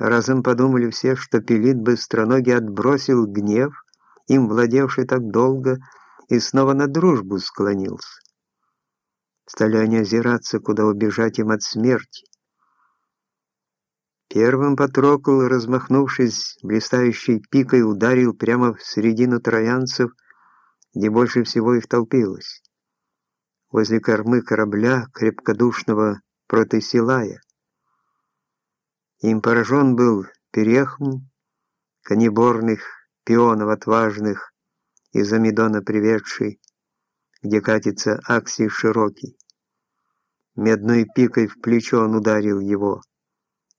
Разом подумали все, что Пелит быстроногий отбросил гнев, им владевший так долго, и снова на дружбу склонился. Стали они озираться, куда убежать им от смерти. Первым Патрокл, размахнувшись блистающей пикой, ударил прямо в середину троянцев, где больше всего их толпилось, возле кормы корабля крепкодушного Протесилая. Им поражен был Перехм, конеборных, пионов отважных, из Амидона приведший, где катится Аксий широкий. Медной пикой в плечо он ударил его,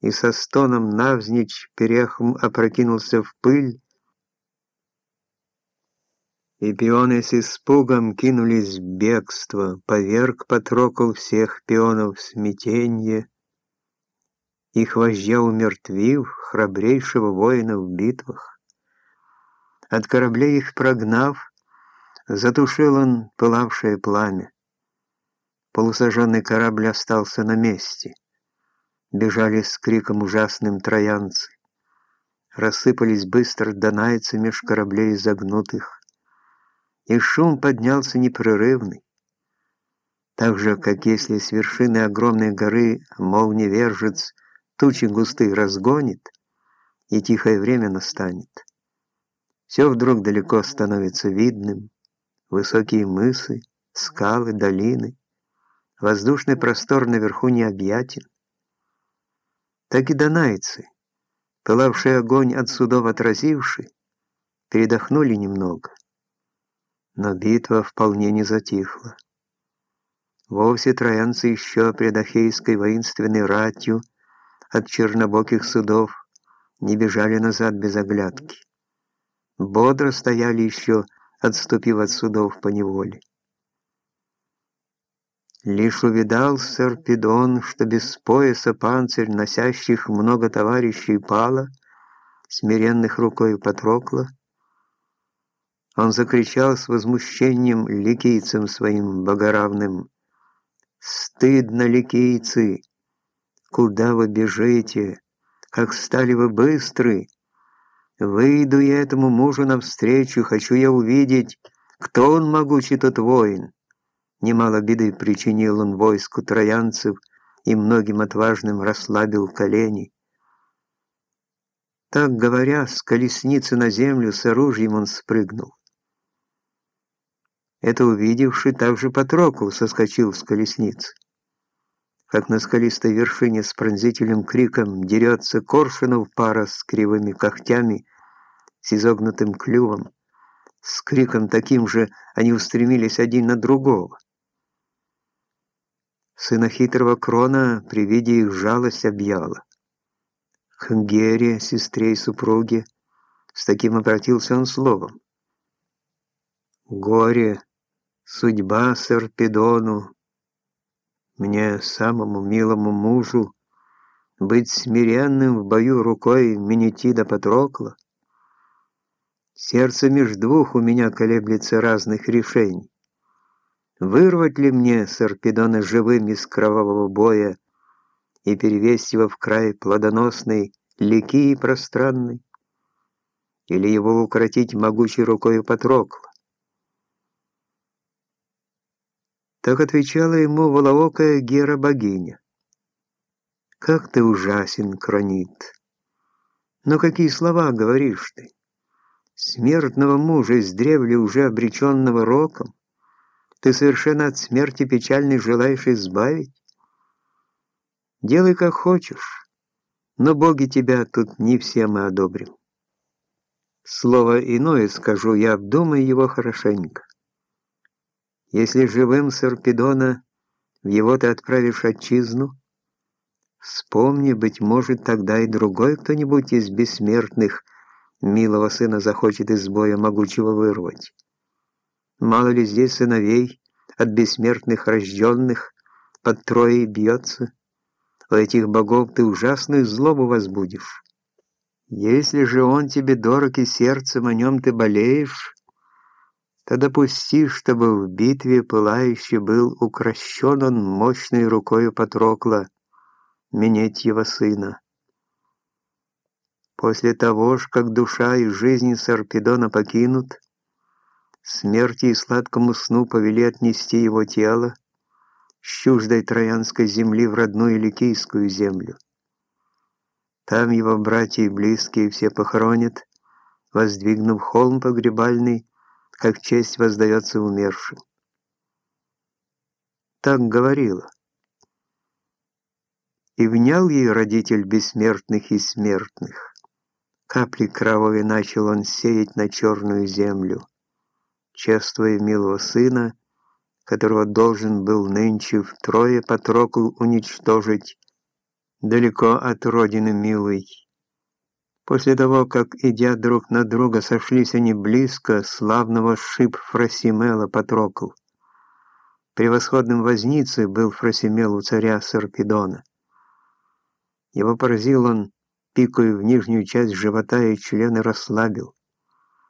и со стоном навзничь перехом опрокинулся в пыль, и пионы с испугом кинулись в бегство, поверг Патрокол всех пионов в смятенье, их вождя умертвив, храбрейшего воина в битвах. От кораблей их прогнав, затушил он пылавшее пламя. Полусожженный корабль остался на месте. Бежали с криком ужасным троянцы. Рассыпались быстро донайцы меж кораблей загнутых. И шум поднялся непрерывный. Так же, как если с вершины огромной горы молниевержец тучи густые разгонит, и тихое время настанет. Все вдруг далеко становится видным, высокие мысы, скалы, долины — Воздушный простор наверху необъятен. Так и донайцы, пылавший огонь от судов отразивший, передохнули немного. Но битва вполне не затихла. Вовсе троянцы еще пред Ахейской воинственной ратью от чернобоких судов не бежали назад без оглядки. Бодро стояли еще, отступив от судов по неволе. Лишь увидал Сарпедон, что без пояса панцирь, носящих много товарищей, пала, смиренных рукой Патрокла. Он закричал с возмущением ликийцам своим богоравным. «Стыдно, ликийцы! Куда вы бежите? Как стали вы быстры! Выйду я этому мужу навстречу, хочу я увидеть, кто он могучий тот воин!» Немало беды причинил он войску троянцев и многим отважным расслабил колени. Так говоря, с колесницы на землю с оружием он спрыгнул. Это увидевший, также Патрокл соскочил с колесницы. Как на скалистой вершине с пронзительным криком дерется коршунов пара с кривыми когтями, с изогнутым клювом. С криком таким же они устремились один на другого. Сына хитрого Крона при виде их жалость объяла. К Гере, сестре и супруге, с таким обратился он словом. «Горе, судьба Сарпедону, мне, самому милому мужу, быть смиренным в бою рукой Менетида Патрокла? Сердце меж двух у меня колеблется разных решений. Вырвать ли мне Сарпедона живым из кровавого боя и перевести его в край плодоносный, лики и пространный? Или его укротить могучей рукой Патрокла? Так отвечала ему волоокая Гера-богиня. «Как ты ужасен, Кронит! Но какие слова говоришь ты? Смертного мужа из древля уже обреченного роком? Ты совершенно от смерти печальной желаешь избавить? Делай как хочешь, но боги тебя тут не все мы одобрим. Слово иное скажу, я обдумаю его хорошенько. Если живым Сарпедона в его ты отправишь отчизну, вспомни, быть может, тогда и другой кто-нибудь из бессмертных милого сына захочет из боя могучего вырвать. Мало ли здесь сыновей от бессмертных рожденных под троей бьется? У этих богов ты ужасную злобу возбудишь. Если же он тебе дорог и сердцем о нем ты болеешь, то допусти, чтобы в битве пылающий был укращен он мощной рукою Патрокла, Менетьева сына. После того ж, как душа и жизнь Сарпедона покинут, смерти и сладкому сну повели отнести его тело с чуждой троянской земли в родную Ликийскую землю. Там его братья и близкие все похоронят, воздвигнув холм погребальный, как честь воздается умершим. Так говорила. И внял ей родитель бессмертных и смертных. Капли кровавой начал он сеять на черную землю, чествуя милого сына, которого должен был нынче втрое Патрокл уничтожить далеко от родины милой. После того, как, идя друг на друга, сошлись они близко, славного шип Фросимела Патрокл. Превосходным возницей был Фросимел у царя Сарпедона. Его поразил он пикою в нижнюю часть живота и члены расслабил.